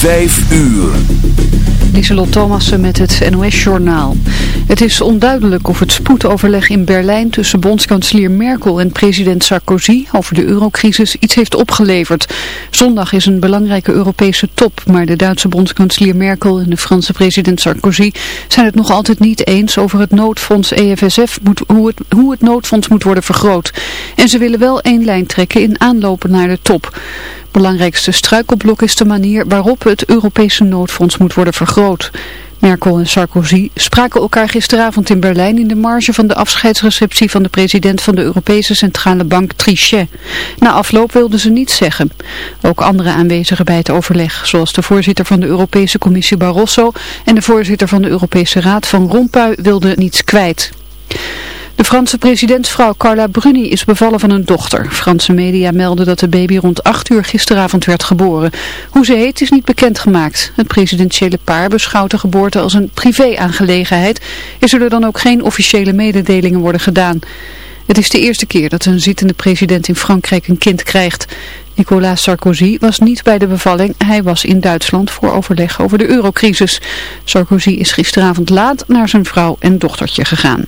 Vijf uur. Lieselot Thomassen met het NOS-journaal. Het is onduidelijk of het spoedoverleg in Berlijn tussen bondskanselier Merkel en president Sarkozy over de eurocrisis iets heeft opgeleverd. Zondag is een belangrijke Europese top, maar de Duitse bondskanselier Merkel en de Franse president Sarkozy zijn het nog altijd niet eens over het noodfonds EFSF, hoe, het, hoe het noodfonds moet worden vergroot. En ze willen wel één lijn trekken in aanlopen naar de top belangrijkste struikelblok is de manier waarop het Europese noodfonds moet worden vergroot. Merkel en Sarkozy spraken elkaar gisteravond in Berlijn in de marge van de afscheidsreceptie van de president van de Europese Centrale Bank Trichet. Na afloop wilden ze niets zeggen. Ook andere aanwezigen bij het overleg, zoals de voorzitter van de Europese Commissie Barroso en de voorzitter van de Europese Raad van Rompuy wilden niets kwijt. De Franse presidentsvrouw Carla Bruni is bevallen van een dochter. Franse media melden dat de baby rond 8 uur gisteravond werd geboren. Hoe ze heet is niet bekendgemaakt. Het presidentiële paar beschouwt de geboorte als een privé-aangelegenheid. Er zullen dan ook geen officiële mededelingen worden gedaan. Het is de eerste keer dat een zittende president in Frankrijk een kind krijgt. Nicolas Sarkozy was niet bij de bevalling. Hij was in Duitsland voor overleg over de eurocrisis. Sarkozy is gisteravond laat naar zijn vrouw en dochtertje gegaan.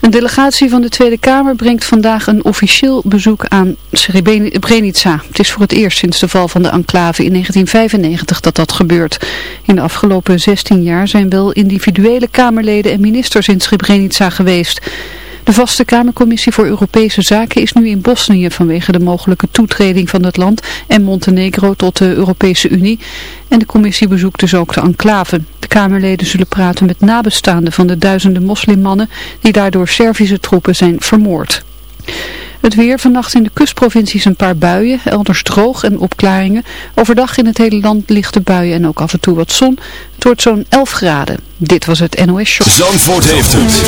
Een delegatie van de Tweede Kamer brengt vandaag een officieel bezoek aan Srebrenica. Het is voor het eerst sinds de val van de enclave in 1995 dat dat gebeurt. In de afgelopen 16 jaar zijn wel individuele Kamerleden en ministers in Srebrenica geweest. De vaste Kamercommissie voor Europese Zaken is nu in Bosnië vanwege de mogelijke toetreding van het land en Montenegro tot de Europese Unie. En de commissie bezoekt dus ook de enclave. De Kamerleden zullen praten met nabestaanden van de duizenden moslimmannen die daardoor Servische troepen zijn vermoord. Het weer vannacht in de kustprovincies een paar buien, elders droog en opklaringen. Overdag in het hele land lichte buien en ook af en toe wat zon. Het wordt zo'n 11 graden. Dit was het NOS Show. Zandvoort heeft het.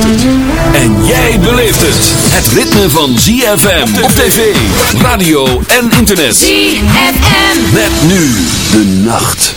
En jij beleeft het. Het ritme van ZFM op tv, radio en internet. ZFM. Met nu de nacht.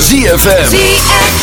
ZFM.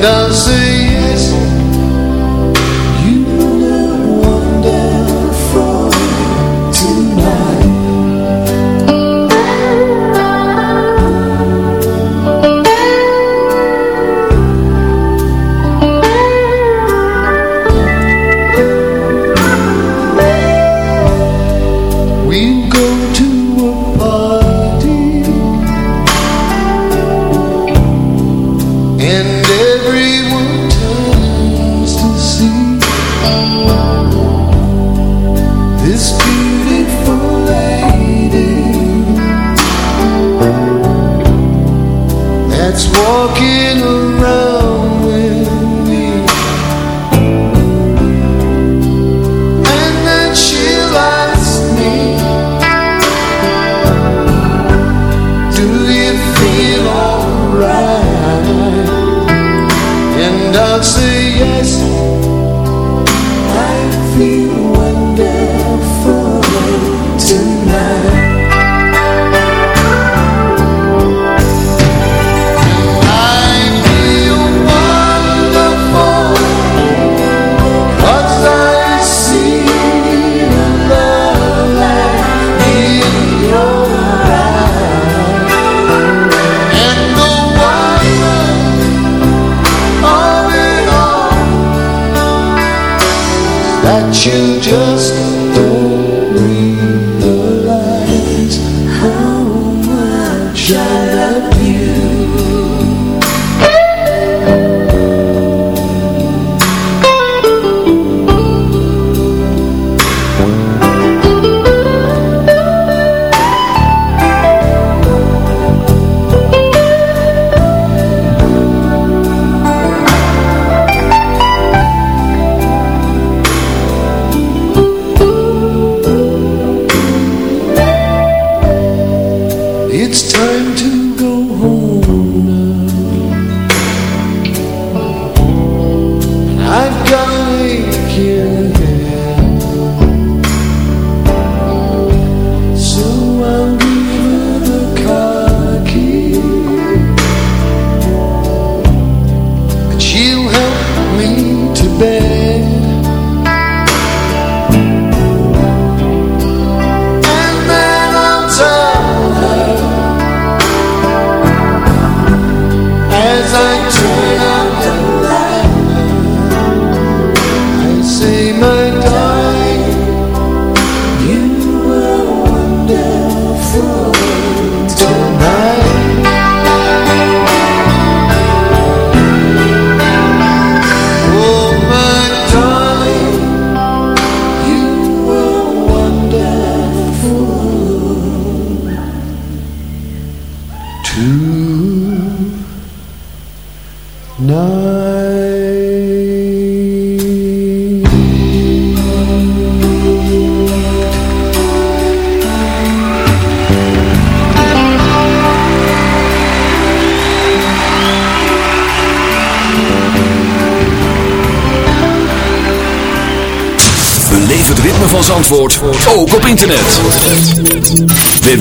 não sei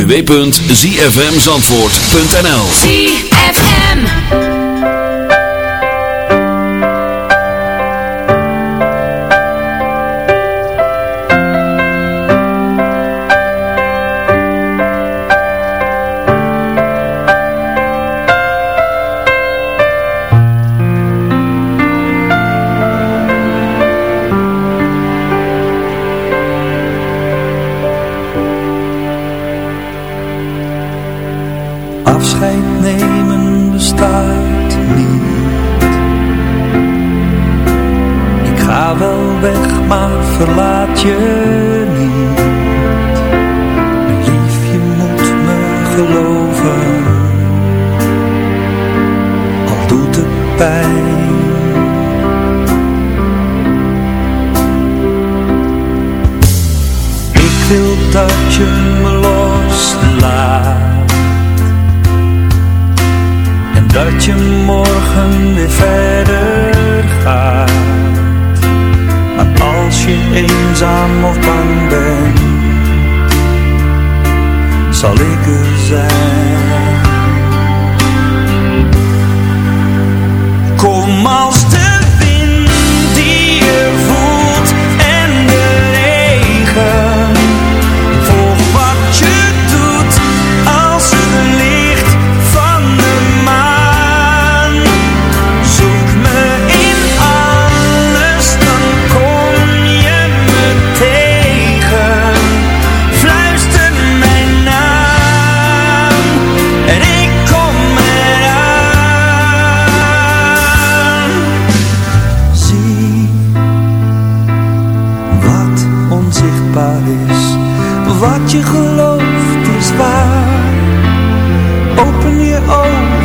www.zfmzandvoort.nl je gelooft is waar. Open je ogen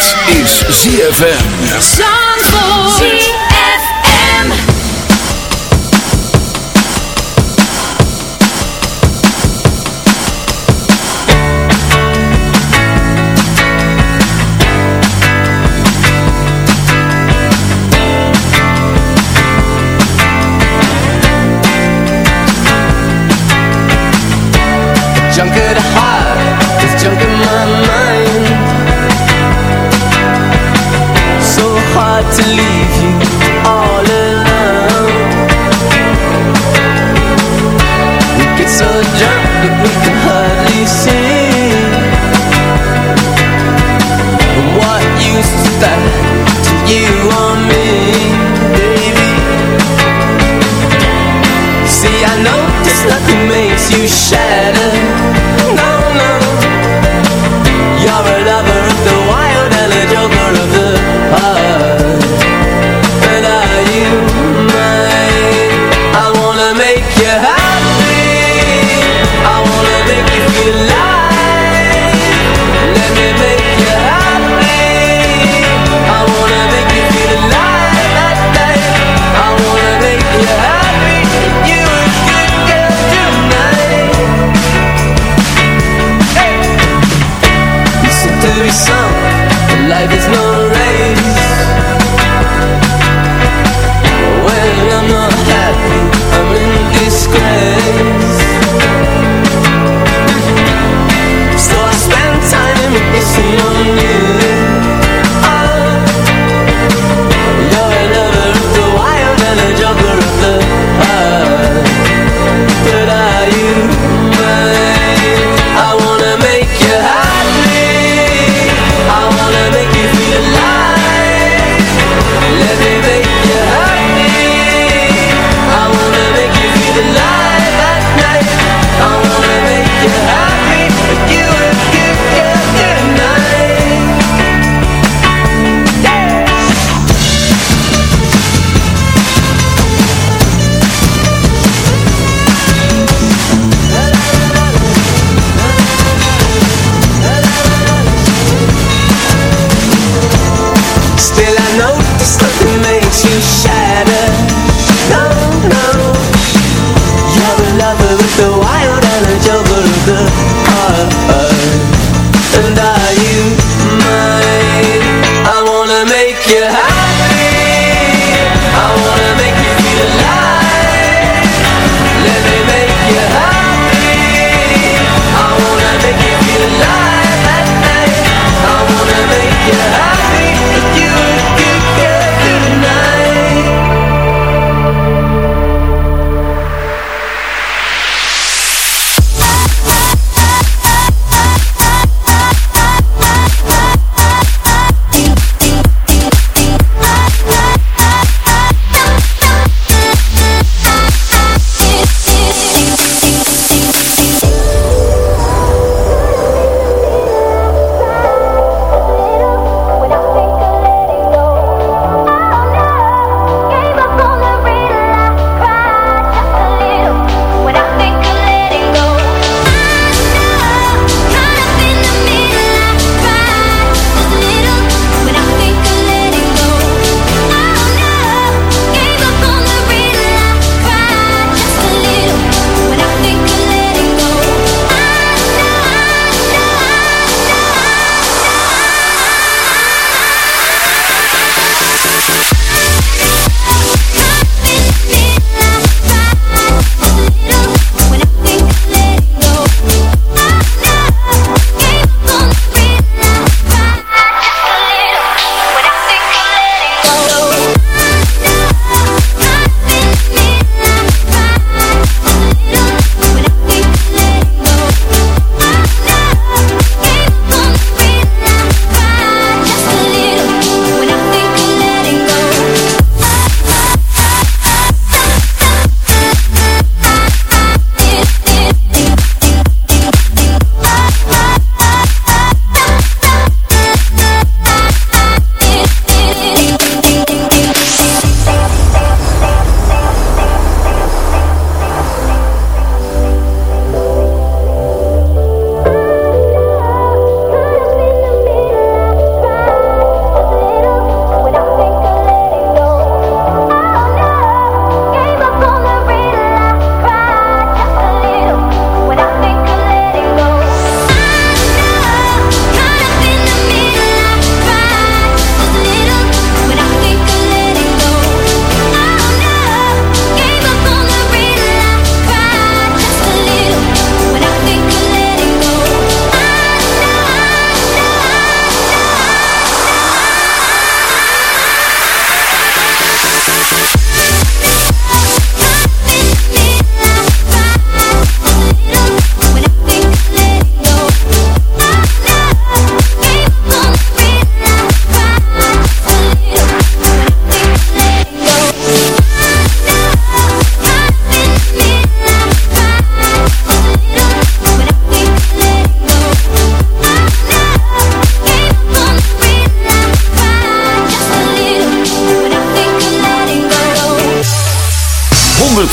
Is ZFM.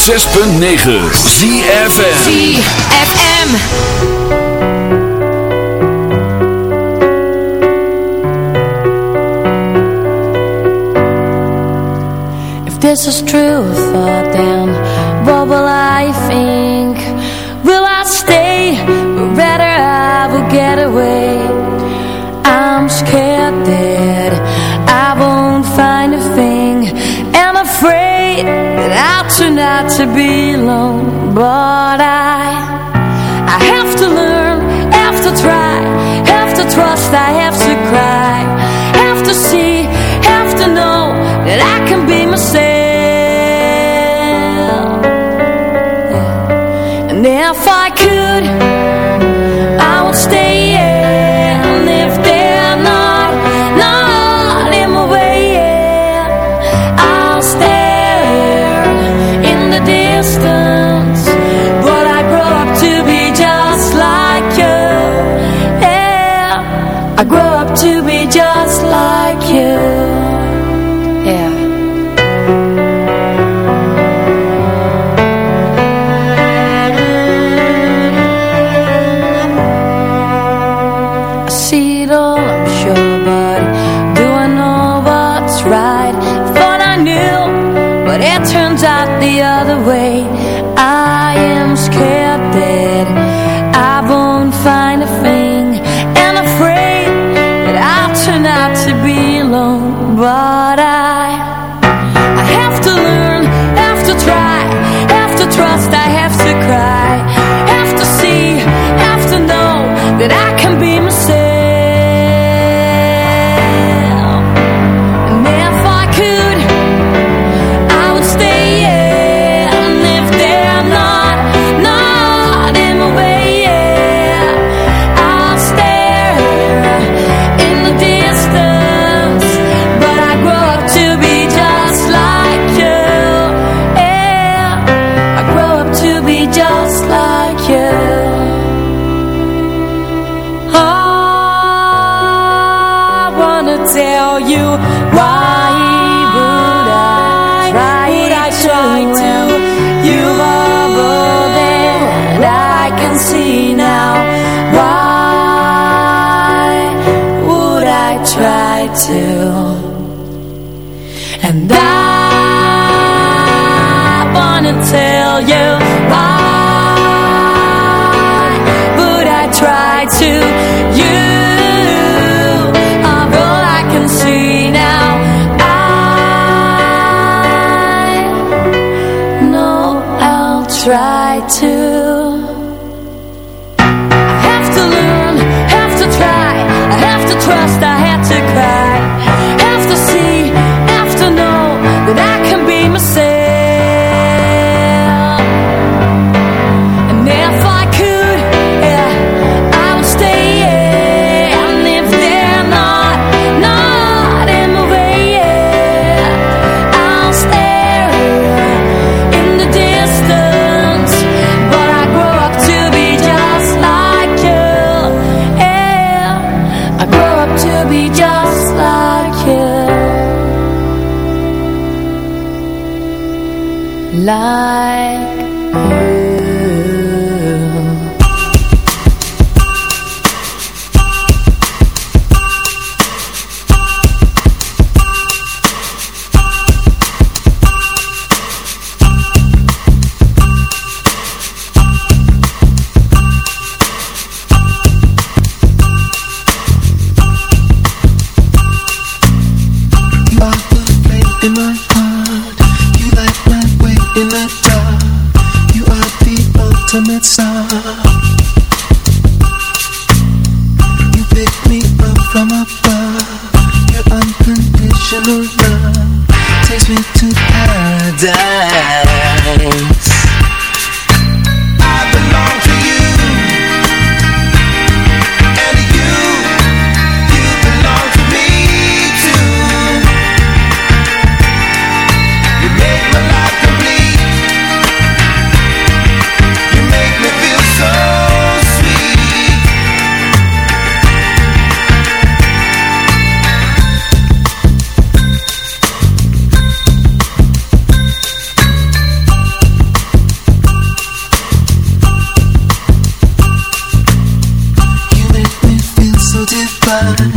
106.9 ZFM ZFM This is true for them I'm sure But do I know what's right? Thought I knew, but it turns out the other way time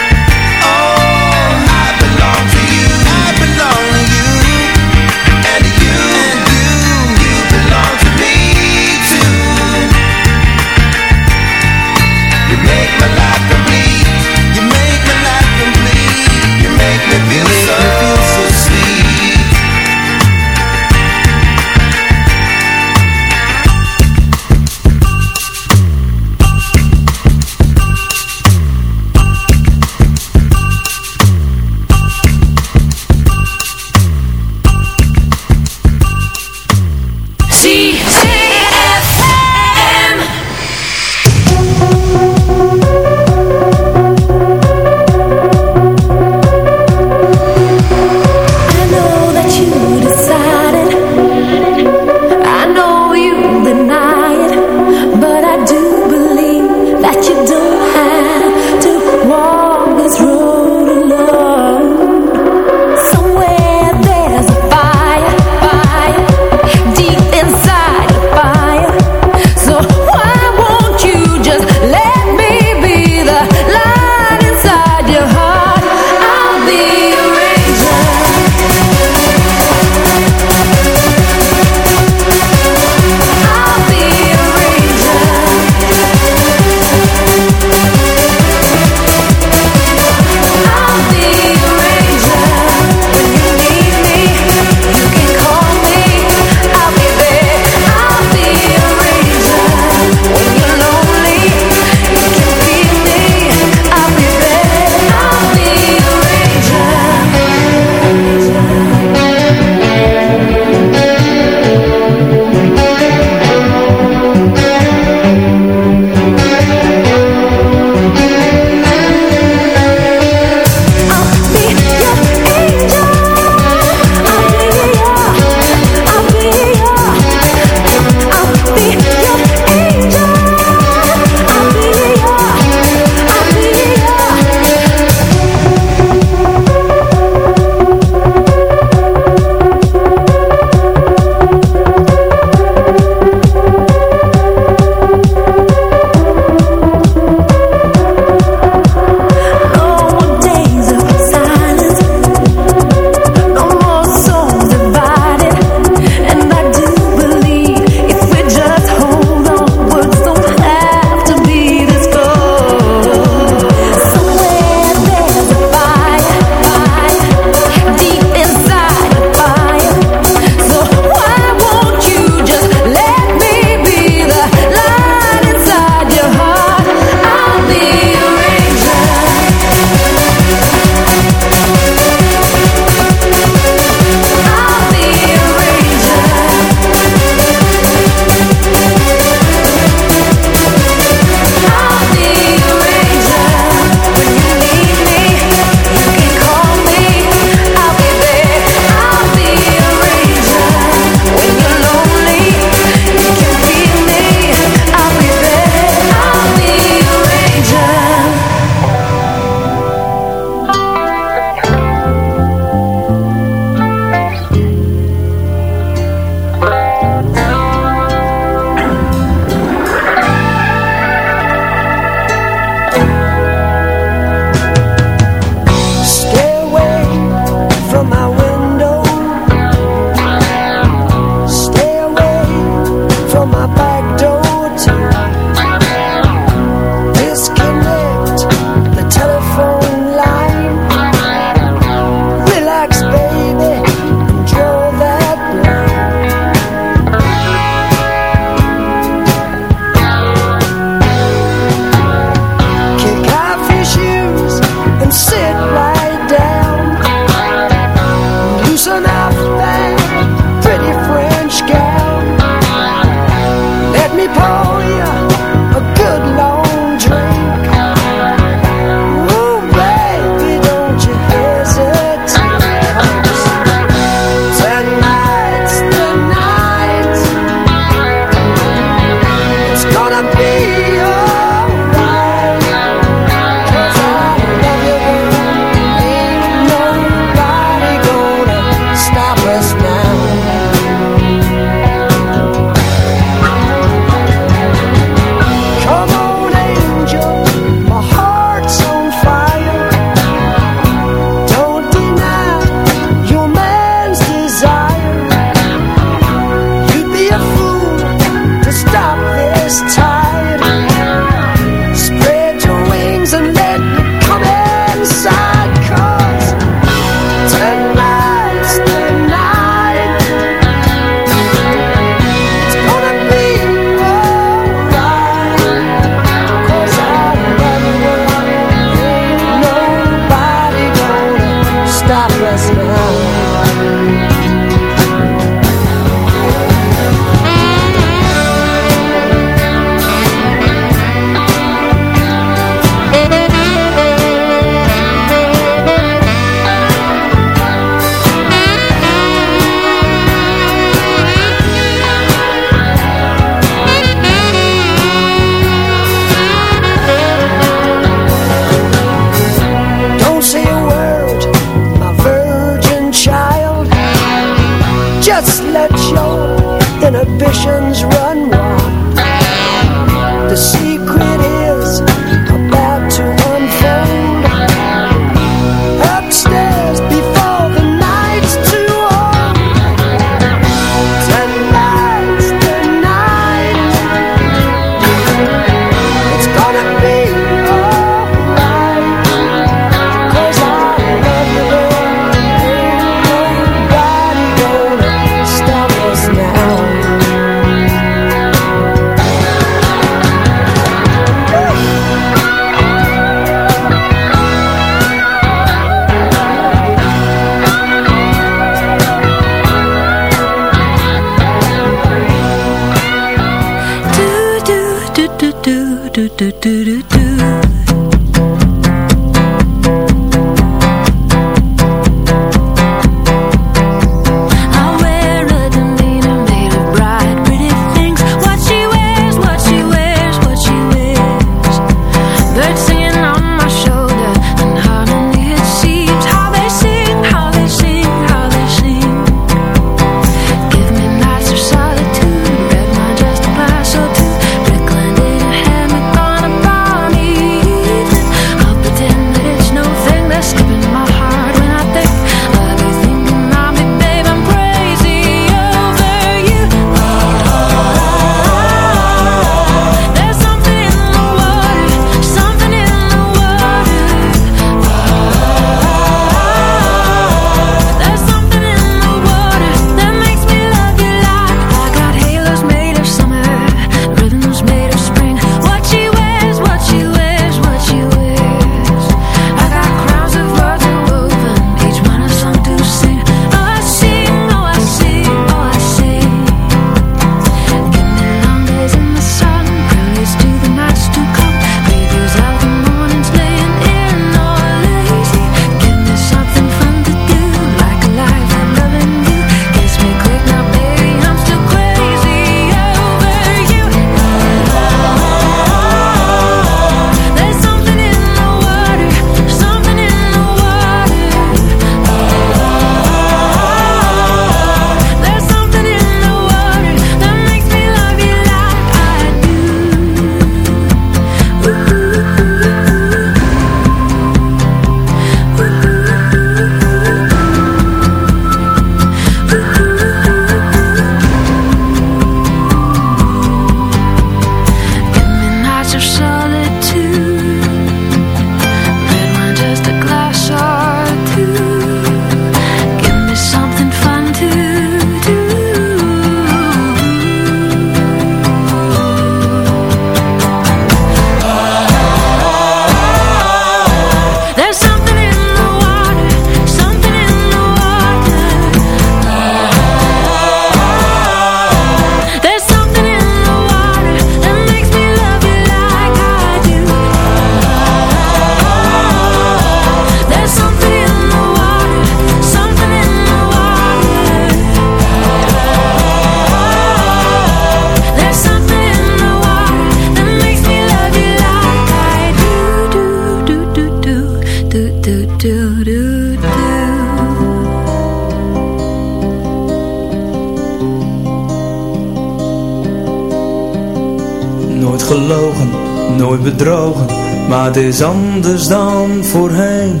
bedrogen, maar het is anders dan voorheen.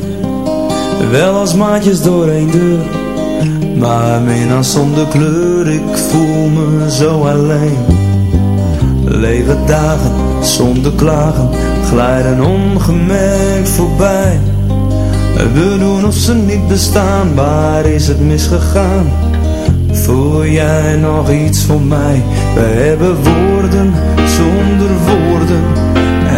Wel als maatjes door een deur, maar minnaar zonder kleur, ik voel me zo alleen. Lege dagen, zonder klagen, glijden ongemerkt voorbij. We doen of ze niet bestaan, waar is het misgegaan? Voel jij nog iets voor mij? We hebben woorden zonder woorden